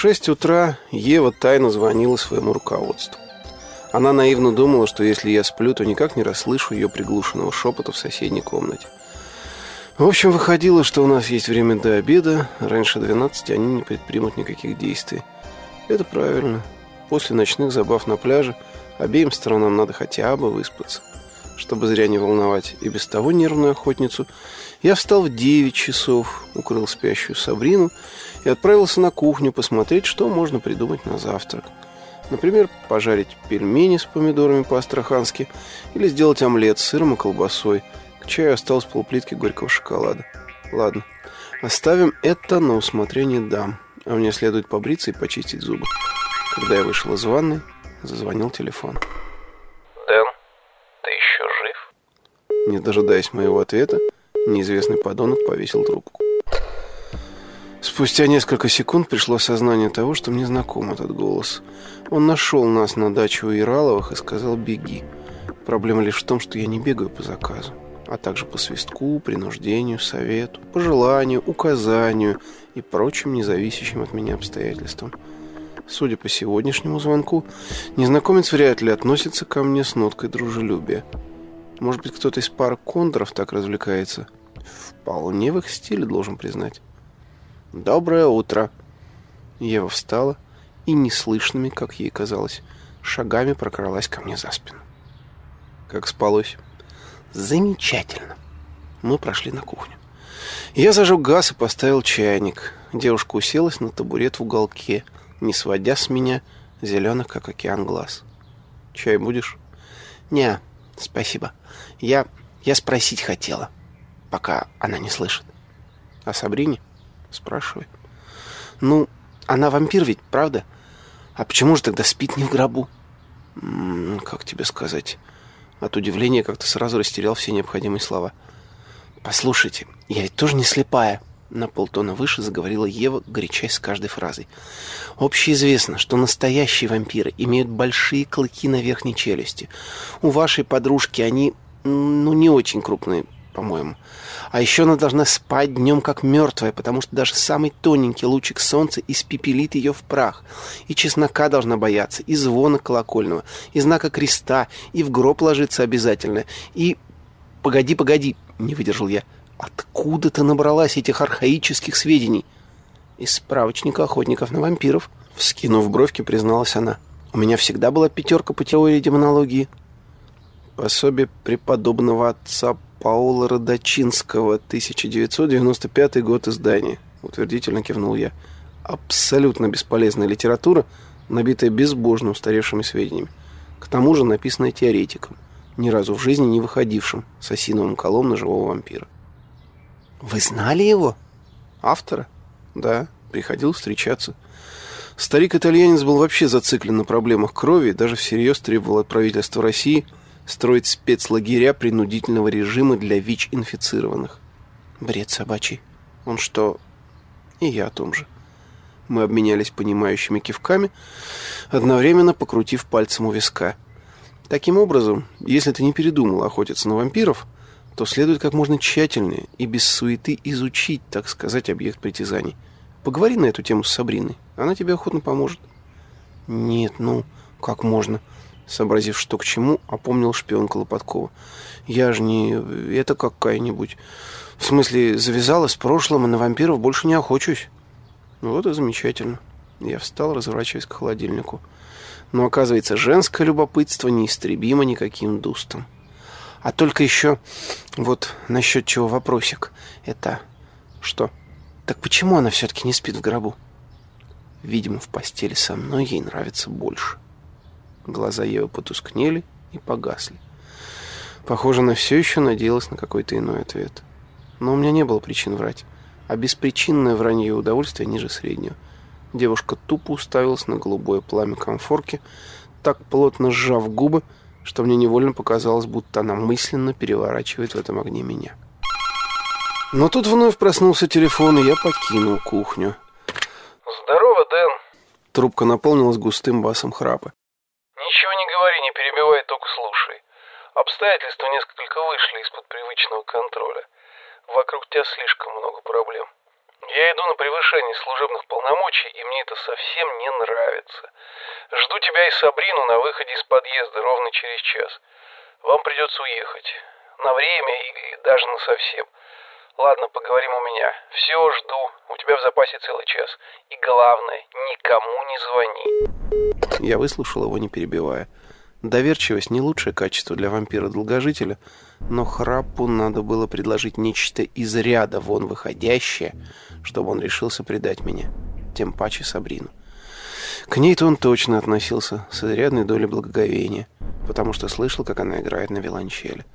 шесть утра Ева тайно звонила своему руководству. Она наивно думала, что если я сплю, то никак не расслышу ее приглушенного шепота в соседней комнате. В общем, выходило, что у нас есть время до обеда, раньше 12 они не предпримут никаких действий. Это правильно. После ночных забав на пляже обеим сторонам надо хотя бы выспаться. Чтобы зря не волновать и без того нервную охотницу, я встал в 9 часов, укрыл спящую Сабрину и отправился на кухню посмотреть, что можно придумать на завтрак. Например, пожарить пельмени с помидорами по-астрахански или сделать омлет с сыром и колбасой. К чаю осталось полплитки горького шоколада. Ладно, оставим это на усмотрение дам. А мне следует побриться и почистить зубы. Когда я вышел из ванной, зазвонил телефон. Дэн, ты еще жив? Не дожидаясь моего ответа, неизвестный подонок повесил трубку. Спустя несколько секунд пришло осознание того, что мне знаком этот голос. Он нашел нас на даче у Ираловых и сказал «беги». Проблема лишь в том, что я не бегаю по заказу, а также по свистку, принуждению, совету, пожеланию, указанию и прочим независящим от меня обстоятельствам. Судя по сегодняшнему звонку, незнакомец вряд ли относится ко мне с ноткой дружелюбия. Может быть, кто-то из пары кондоров так развлекается? Вполне в их стиле, должен признать. «Доброе утро!» Ева встала и неслышными, как ей казалось, шагами прокралась ко мне за спину. Как спалось? Замечательно. Мы прошли на кухню. Я зажег газ и поставил чайник. Девушка уселась на табурет в уголке, не сводя с меня зеленых, как океан, глаз. «Чай будешь?» «Не, спасибо. Я... я спросить хотела, пока она не слышит». «О Сабрине?» Спрашивай. Ну, она вампир ведь, правда? А почему же тогда спит не в гробу? М -м, как тебе сказать? От удивления как-то сразу растерял все необходимые слова. Послушайте, я ведь тоже не слепая. На полтона выше заговорила Ева, горячась с каждой фразой. Общеизвестно, что настоящие вампиры имеют большие клыки на верхней челюсти. У вашей подружки они, ну, не очень крупные, по-моему. А еще она должна спать днем как мертвая, потому что даже самый тоненький лучик солнца испепелит ее в прах. И чеснока должна бояться, и звона колокольного, и знака креста, и в гроб ложиться обязательно. И... Погоди, погоди, не выдержал я. Откуда ты набралась этих архаических сведений? Из справочника охотников на вампиров. Вскинув бровки, призналась она. У меня всегда была пятерка по теории демонологии. Пособие преподобного отца Паула Родочинского, 1995 год издания. Утвердительно кивнул я. Абсолютно бесполезная литература, набитая безбожно устаревшими сведениями. К тому же написанная теоретиком, ни разу в жизни не выходившим с осиновым колом на живого вампира. «Вы знали его?» «Автора?» «Да, приходил встречаться». Старик-итальянец был вообще зациклен на проблемах крови и даже всерьез требовал от правительства России – строить спецлагеря принудительного режима для ВИЧ-инфицированных. Бред собачий. Он что? И я о том же. Мы обменялись понимающими кивками, одновременно покрутив пальцем у виска. Таким образом, если ты не передумал охотиться на вампиров, то следует как можно тщательнее и без суеты изучить, так сказать, объект притязаний. Поговори на эту тему с Сабриной. Она тебе охотно поможет. Нет, ну, как можно? Сообразив, что к чему, опомнил шпионка Лопаткова. «Я же не... это какая-нибудь... В смысле, завязала с прошлым, и на вампиров больше не охочусь». «Вот и замечательно». Я встал, разворачиваясь к холодильнику. Но, оказывается, женское любопытство неистребимо никаким дустом. А только еще вот насчет чего вопросик. Это что? Так почему она все-таки не спит в гробу? Видимо, в постели со мной ей нравится больше. Глаза Евы потускнели и погасли. Похоже, она все еще надеялась на какой-то иной ответ. Но у меня не было причин врать. А беспричинное вранье удовольствие ниже среднего. Девушка тупо уставилась на голубое пламя комфорки, так плотно сжав губы, что мне невольно показалось, будто она мысленно переворачивает в этом огне меня. Но тут вновь проснулся телефон, и я покинул кухню. «Здорово, Дэн!» Трубка наполнилась густым басом храпа. Ничего не говори, не перебивай, только слушай. Обстоятельства несколько вышли из-под привычного контроля. Вокруг тебя слишком много проблем. Я иду на превышение служебных полномочий, и мне это совсем не нравится. Жду тебя и Сабрину на выходе из подъезда ровно через час. Вам придется уехать. На время и, и даже на совсем. Ладно, поговорим у меня. Все, жду. У тебя в запасе целый час. И главное, никому не звони. Я выслушал его, не перебивая. Доверчивость не лучшее качество для вампира-долгожителя, но храпу надо было предложить нечто из ряда вон выходящее, чтобы он решился предать меня, тем паче Сабрину. К ней-то он точно относился с изрядной долей благоговения, потому что слышал, как она играет на виолончели.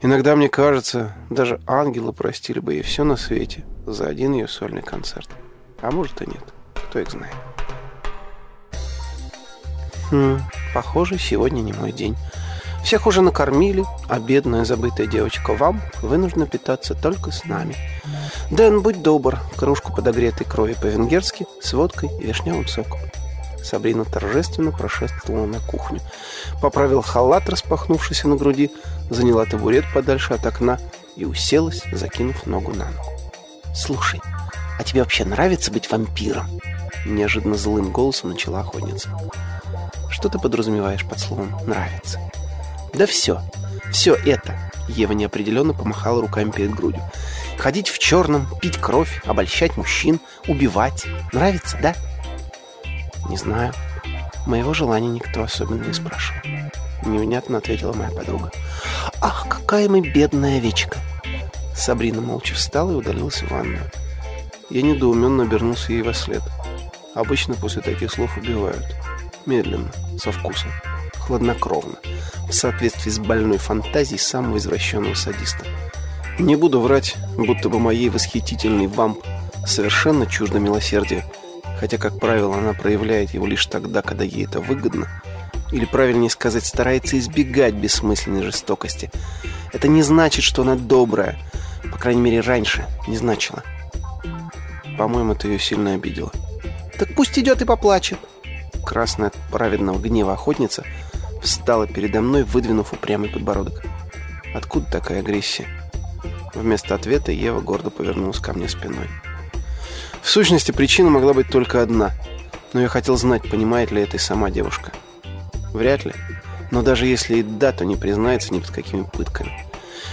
Иногда, мне кажется, даже ангелы простили бы ей все на свете за один ее сольный концерт. А может и нет, кто их знает. Хм, похоже, сегодня не мой день. Всех уже накормили, а бедная забытая девочка вам вынуждена питаться только с нами. Дэн, будь добр, кружку подогретой крови по-венгерски с водкой и вишневым соком. Сабрина торжественно прошествовала на кухню. Поправил халат, распахнувшийся на груди, заняла табурет подальше от окна и уселась, закинув ногу на ногу. «Слушай, а тебе вообще нравится быть вампиром?» Неожиданно злым голосом начала охотница. Что ты подразумеваешь под словом «нравится»? Да все, все это. Ева неопределенно помахала руками перед грудью. Ходить в черном, пить кровь, обольщать мужчин, убивать. Нравится, да? Не знаю. Моего желания никто особенно не спрашивал. Невнятно ответила моя подруга. Ах, какая мы бедная овечка. Сабрина молча встала и удалилась в ванную. Я недоуменно обернулся ей во след. Обычно после таких слов убивают. Медленно, со вкусом, хладнокровно, в соответствии с больной фантазией самого извращенного садиста. Не буду врать, будто бы моей восхитительной вамп совершенно чуждо милосердие, хотя, как правило, она проявляет его лишь тогда, когда ей это выгодно, или, правильнее сказать, старается избегать бессмысленной жестокости. Это не значит, что она добрая, по крайней мере, раньше не значило. По-моему, это ее сильно обидело. «Так пусть идет и поплачет», красная от праведного гнева охотница встала передо мной, выдвинув упрямый подбородок. Откуда такая агрессия? Вместо ответа Ева гордо повернулась ко мне спиной. В сущности, причина могла быть только одна. Но я хотел знать, понимает ли это и сама девушка. Вряд ли. Но даже если и да, то не признается ни под какими пытками.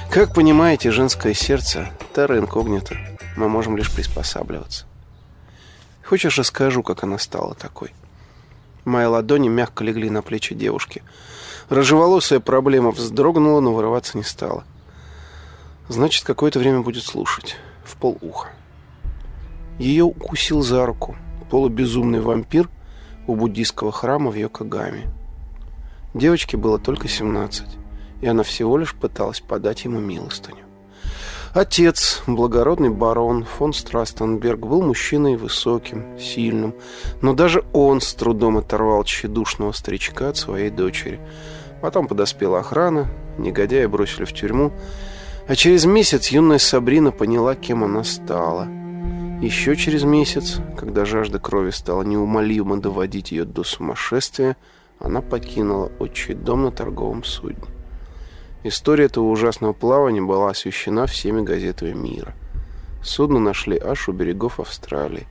Как понимаете, женское сердце – терра инкогнито. Мы можем лишь приспосабливаться. Хочешь, расскажу, как она стала такой? Мои ладони мягко легли на плечи девушки. Рыжеволосая проблема вздрогнула, но вырываться не стала. Значит, какое-то время будет слушать. В полуха. Ее укусил за руку полубезумный вампир у буддийского храма в Йокогаме. Девочке было только 17, и она всего лишь пыталась подать ему милостыню. Отец, благородный барон фон Страстенберг, был мужчиной высоким, сильным, но даже он с трудом оторвал тщедушного старичка от своей дочери. Потом подоспела охрана, негодяя бросили в тюрьму, а через месяц юная Сабрина поняла, кем она стала. Еще через месяц, когда жажда крови стала неумолимо доводить ее до сумасшествия, она покинула отчий дом на торговом судне. История этого ужасного плавания была освещена всеми газетами мира. Судно нашли аж у берегов Австралии.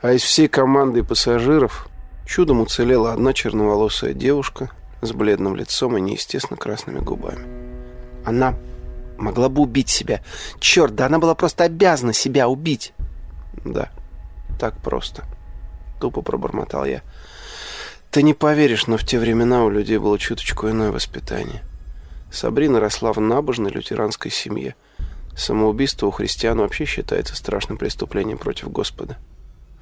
А из всей команды пассажиров чудом уцелела одна черноволосая девушка с бледным лицом и неестественно красными губами. Она могла бы убить себя. Черт, да она была просто обязана себя убить. Да, так просто. Тупо пробормотал я. Ты не поверишь, но в те времена у людей было чуточку иное воспитание. Сабрина росла в набожной лютеранской семье. Самоубийство у христиан вообще считается страшным преступлением против Господа.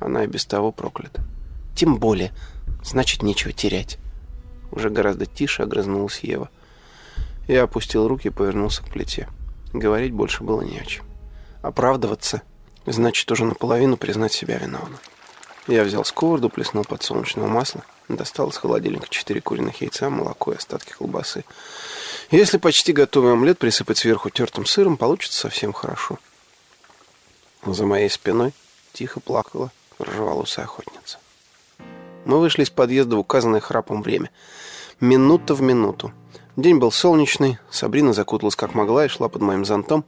Она и без того проклята. Тем более, значит, нечего терять. Уже гораздо тише огрызнулась Ева. Я опустил руки и повернулся к плите. Говорить больше было не о чем. Оправдываться значит уже наполовину признать себя виновным. Я взял сковороду, плеснул подсолнечного масла, достал из холодильника четыре куриных яйца, молоко и остатки колбасы. Если почти готовый омлет присыпать сверху тертым сыром, получится совсем хорошо. За моей спиной тихо плакала ржеволосая охотница. Мы вышли из подъезда в указанное храпом время. Минута в минуту. День был солнечный, Сабрина закуталась как могла и шла под моим зонтом.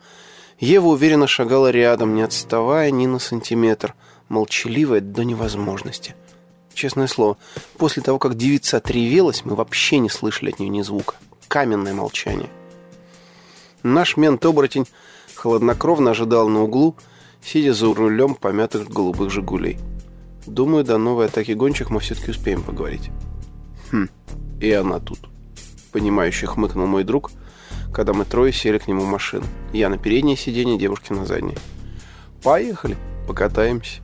Ева уверенно шагала рядом, не отставая ни на сантиметр, молчаливая до невозможности. Честное слово, после того, как девица отревелась, мы вообще не слышали от нее ни звука. Каменное молчание. Наш мент-оборотень хладнокровно ожидал на углу, сидя за рулем помятых голубых «Жигулей». Думаю, до новой атаки гончих мы все-таки успеем поговорить. Хм, и она тут. Понимающе хмыкнул мой друг, когда мы трое сели к нему в машину. Я на переднее сиденье, девушки на заднее. Поехали, покатаемся.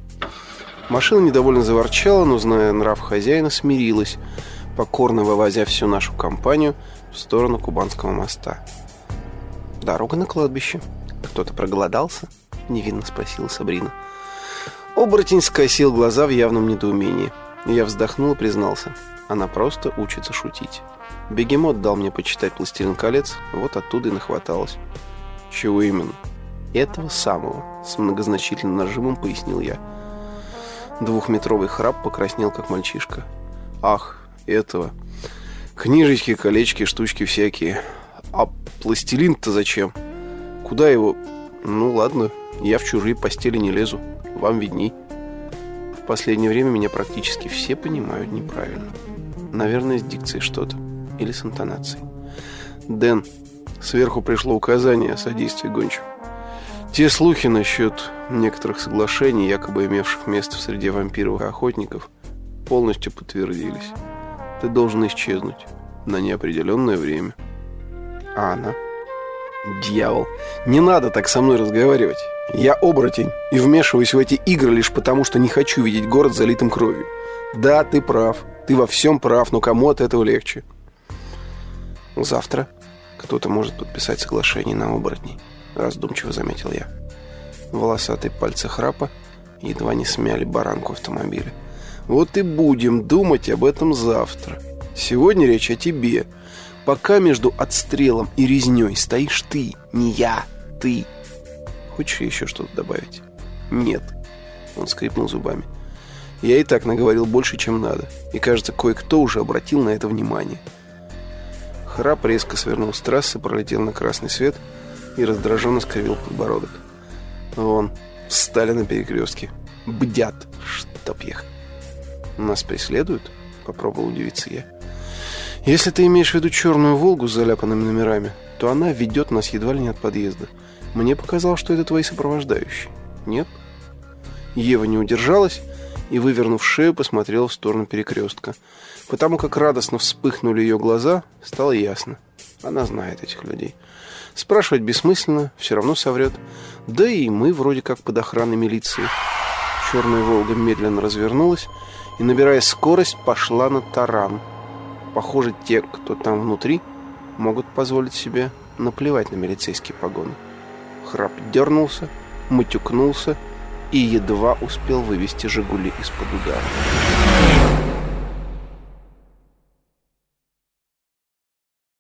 Машина недовольно заворчала, но, зная нрав хозяина, смирилась, покорно вывозя всю нашу компанию в сторону Кубанского моста. Дорога на кладбище. Кто-то проголодался? Невинно спросила Сабрина. Оборотень скосил глаза в явном недоумении. Я вздохнул и признался. Она просто учится шутить. Бегемот дал мне почитать «Пластилин колец», вот оттуда и нахваталось. Чего именно? Этого самого, с многозначительным нажимом пояснил я. Двухметровый храп покраснел, как мальчишка. Ах, этого. Книжечки, колечки, штучки всякие. А пластилин-то зачем? Куда его? Ну ладно, я в чужие постели не лезу. Вам видней. В последнее время меня практически все понимают неправильно. Наверное, с дикцией что-то. Или с интонацией. Дэн, сверху пришло указание о содействии гончим. Те слухи насчет некоторых соглашений, якобы имевших место в среде вампиров охотников, полностью подтвердились. Ты должен исчезнуть на неопределенное время. А она? Дьявол, не надо так со мной разговаривать. Я оборотень и вмешиваюсь в эти игры лишь потому, что не хочу видеть город залитым кровью. Да, ты прав. Ты во всем прав, но кому от этого легче? Завтра кто-то может подписать соглашение на оборотней, раздумчиво заметил я. Волосатые пальцы храпа едва не смяли баранку автомобиля. Вот и будем думать об этом завтра. Сегодня речь о тебе. Пока между отстрелом и резней стоишь ты, не я, ты. Хочешь еще что-то добавить? Нет. Он скрипнул зубами. Я и так наговорил больше, чем надо. И, кажется, кое-кто уже обратил на это внимание. Храп резко свернул с трассы, пролетел на красный свет и раздраженно скривил подбородок. Вон, встали на перекрестке. Бдят, чтоб их. Нас преследуют? Попробовал удивиться я. Если ты имеешь в виду черную «Волгу» с заляпанными номерами, то она ведет нас едва ли не от подъезда. Мне показалось, что это твои сопровождающие. Нет? Ева не удержалась и, вывернув шею, посмотрела в сторону перекрестка. Потому как радостно вспыхнули ее глаза, стало ясно. Она знает этих людей. Спрашивать бессмысленно, все равно соврет. Да и мы вроде как под охраной милиции. Черная «Волга» медленно развернулась и, набирая скорость, пошла на таран. Похоже, те, кто там внутри, могут позволить себе наплевать на милицейские погоны. Храп дернулся, матюкнулся и едва успел вывести «Жигули» из-под удара.